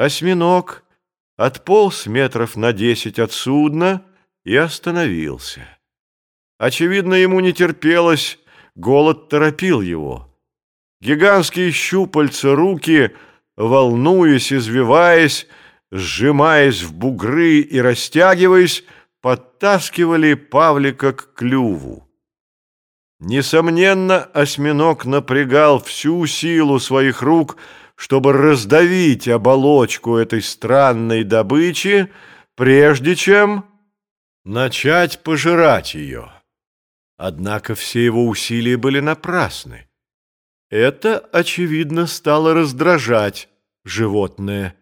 Осьминог отполз метров на десять от судна и остановился. Очевидно, ему не терпелось, голод торопил его. Гигантские щупальца руки, волнуясь, извиваясь, сжимаясь в бугры и растягиваясь, подтаскивали Павлика к клюву. Несомненно, осьминог напрягал всю силу своих рук, чтобы раздавить оболочку этой странной добычи, прежде чем начать пожирать ее. Однако все его усилия были напрасны. Это, очевидно, стало раздражать животное.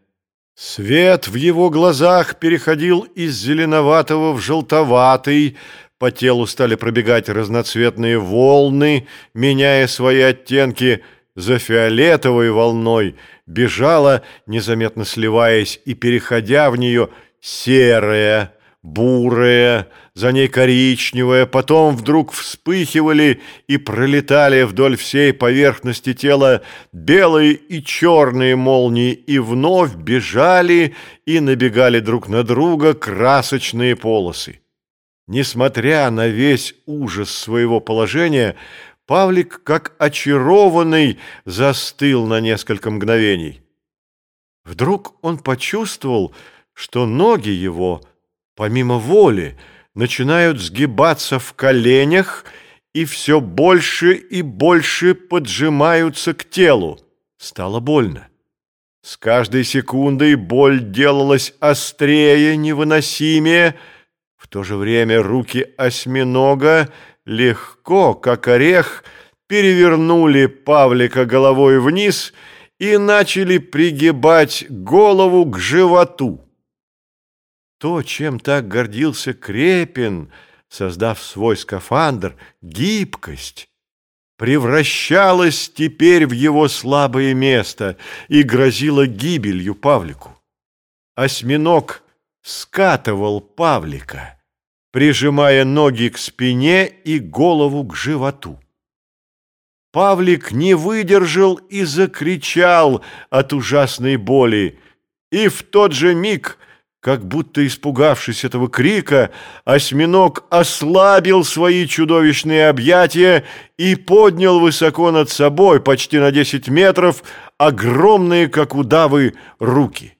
Свет в его глазах переходил из зеленоватого в желтоватый, по телу стали пробегать разноцветные волны, меняя свои оттенки – за фиолетовой волной бежала, незаметно сливаясь и переходя в нее, серая, бурая, за ней коричневая, потом вдруг вспыхивали и пролетали вдоль всей поверхности тела белые и черные молнии и вновь бежали и набегали друг на друга красочные полосы. Несмотря на весь ужас своего положения, Павлик, как очарованный, застыл на несколько мгновений. Вдруг он почувствовал, что ноги его, помимо воли, начинают сгибаться в коленях и все больше и больше поджимаются к телу. Стало больно. С каждой секундой боль делалась острее, невыносимее. В то же время руки осьминога легко, как орех, перевернули Павлика головой вниз и начали пригибать голову к животу. То, чем так гордился Крепин, создав свой скафандр, гибкость, превращалась теперь в его слабое место и грозила гибелью Павлику. Осьминог скатывал Павлика прижимая ноги к спине и голову к животу. Павлик не выдержал и закричал от ужасной боли, и в тот же миг, как будто испугавшись этого крика, осьминог ослабил свои чудовищные объятия и поднял высоко над собой, почти на десять метров, огромные, как удавы, руки.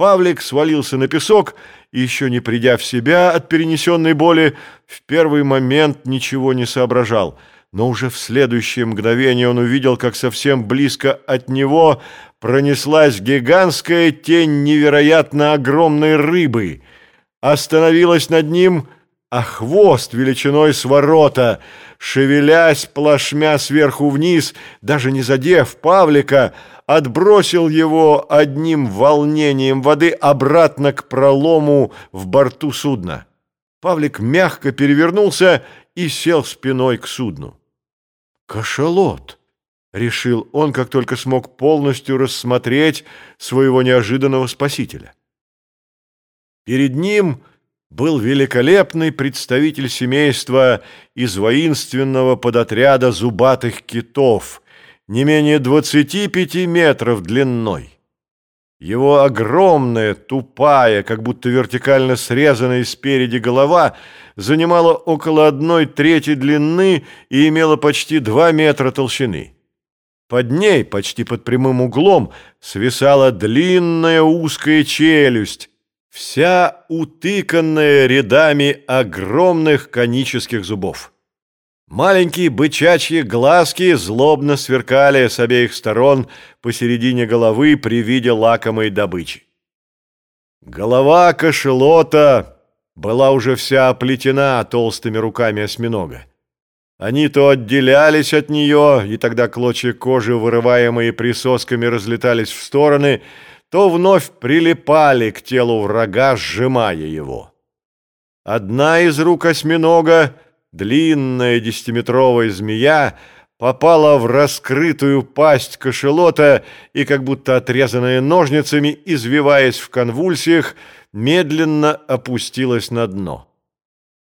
Павлик свалился на песок еще не придя в себя от перенесенной боли, в первый момент ничего не соображал. Но уже в следующее мгновение он увидел, как совсем близко от него пронеслась гигантская тень невероятно огромной рыбы. Остановилась над ним – а хвост величиной с ворота, шевелясь плашмя сверху вниз, даже не задев Павлика, отбросил его одним волнением воды обратно к пролому в борту судна. Павлик мягко перевернулся и сел спиной к судну. «Кашалот!» — решил он, как только смог полностью рассмотреть своего неожиданного спасителя. Перед ним был великолепный представитель семейства из воинственного подотряда зубатых китов, не менее 25 метров длиной. Его огромная, тупая, как будто вертикально срезанная спереди голова занимала около одной трети длины и имела почти 2 метра толщины. Под ней, почти под прямым углом, свисала длинная узкая челюсть, вся утыканная рядами огромных конических зубов. Маленькие бычачьи глазки злобно сверкали с обеих сторон посередине головы при виде лакомой добычи. Голова кошелота была уже вся оплетена толстыми руками осьминога. Они то отделялись от нее, и тогда клочья кожи, вырываемые присосками, разлетались в стороны, то вновь прилипали к телу врага, сжимая его. Одна из рук осьминога, длинная десятиметровая змея, попала в раскрытую пасть кошелота и, как будто отрезанная ножницами, извиваясь в конвульсиях, медленно опустилась на дно.